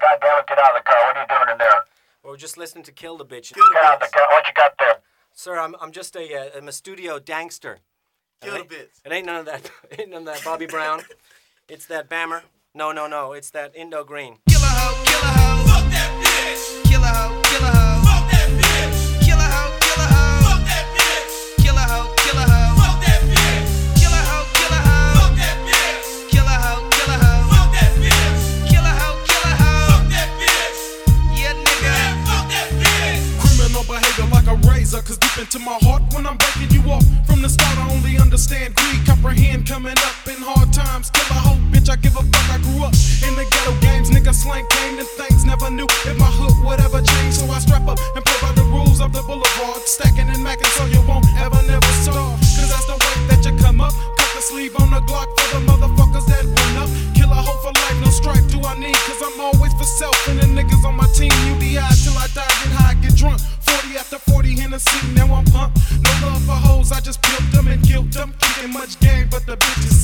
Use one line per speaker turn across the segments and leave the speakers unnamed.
right, goddamn it, get out of the car. What are you doing in there?
Well, we're just listening to Kill the Bitch.
Get out of the car. What you got there?
Sir, I'm, I'm just a, uh, I'm a studio dangster.
Kill
it
the
ain't-
bitch.
It ain't none of that. ain't none of that Bobby Brown. It's that Bammer. No, no, no. It's that Indo Green.
Kill a hoe, kill a hoe.
Into my heart when I'm breaking you off. From the start, I only understand greed, comprehend coming up in hard times. Kill a hoe, bitch, I give a fuck. I grew up in the ghetto games, nigga slang came and things never knew if my hood would ever change. So I strap up and play by the rules of the boulevard, stacking and macking so you won't ever never starve. Cause that's the way that you come up. Cut the sleeve on the Glock for the motherfuckers that run up. Kill a hoe for life, no strife do I need, cause I'm always for self I just peeled them and killed them. Kicking much game, but the bitch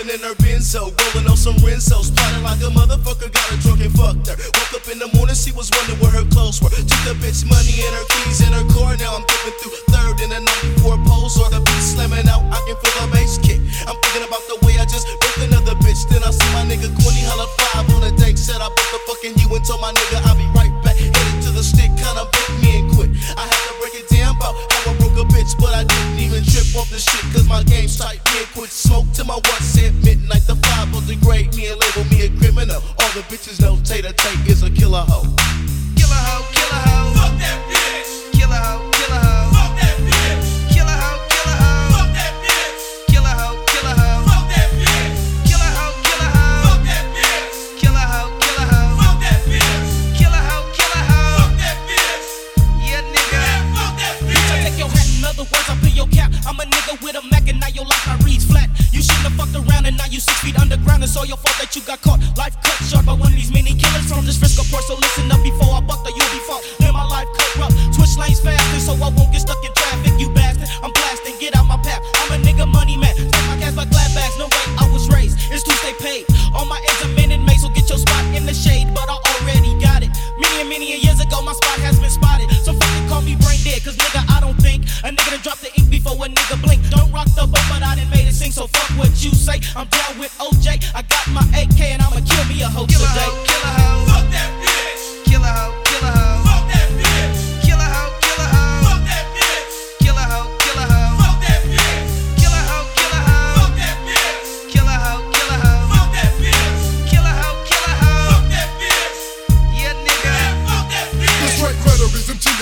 endo, in her benzo, rolling on some Renzos, plotting like a motherfucker, got her drunk and fucked her. Woke up in the morning, she was wondering where her clothes were. Took the bitch money and her keys in her car. Now I'm dipping through third in a 94 pose, or the beat slamming out. I can feel the bass kick. I'm thinking about the way I just broke another bitch. Then I see my nigga Quinny holla five on the dank. Said I put the fucking you and told my off the shit, cause my game's tight. And quit smoke till my one said midnight. The five will degrade me and label me a criminal. All the bitches know Tater Tate is a killer hoe.
Kill a hoe, kill a hoe. Fuck that bitch. Kill a hoe, kill a hoe.
And now you six feet underground. It's all your fault that you got caught. Life cut short by one of these mini killers from this Frisco port. So listen up before I buck the you'll be fucked. Then my life cut rough. Switch lanes faster so I won't get stuck in traffic. You bastard, I'm blasting, get out my path. I'm a nigga money man. Stack my cash like glad bags. No way, I was raised. It's to stay paid. All my ends are minute made, so get your spot in the shade. But I already got it. Many and many a years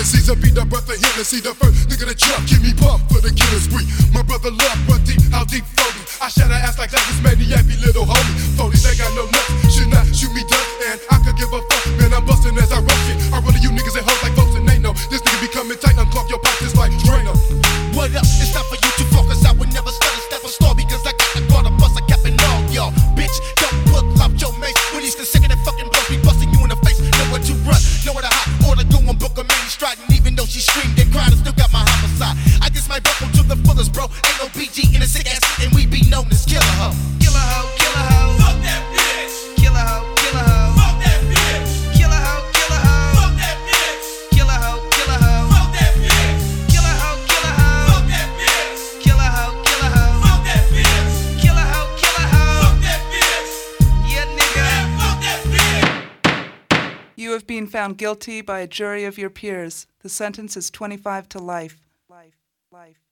tendencies I beat the breath of Hennessy The first nigga to jump, give me pump for the killer spree. My brother love, run deep, how deep floating. I shatter ass like that was maniac, be little homie. Phonies, they got no nuts, should not shoot me down And I could give a fuck, man, I'm busting as I rush it. I run to you niggas and hoes like folks and they know This nigga be coming tight, unclog your pockets like Drano.
What up? It's not for you to focus. I would never stutter step on store because I got the guard to bust a cap and all y'all. Bitch, don't pull out your mace. When these consecutive fucking blows
Been found guilty by a jury of your peers. The sentence is 25 to life. Life, life.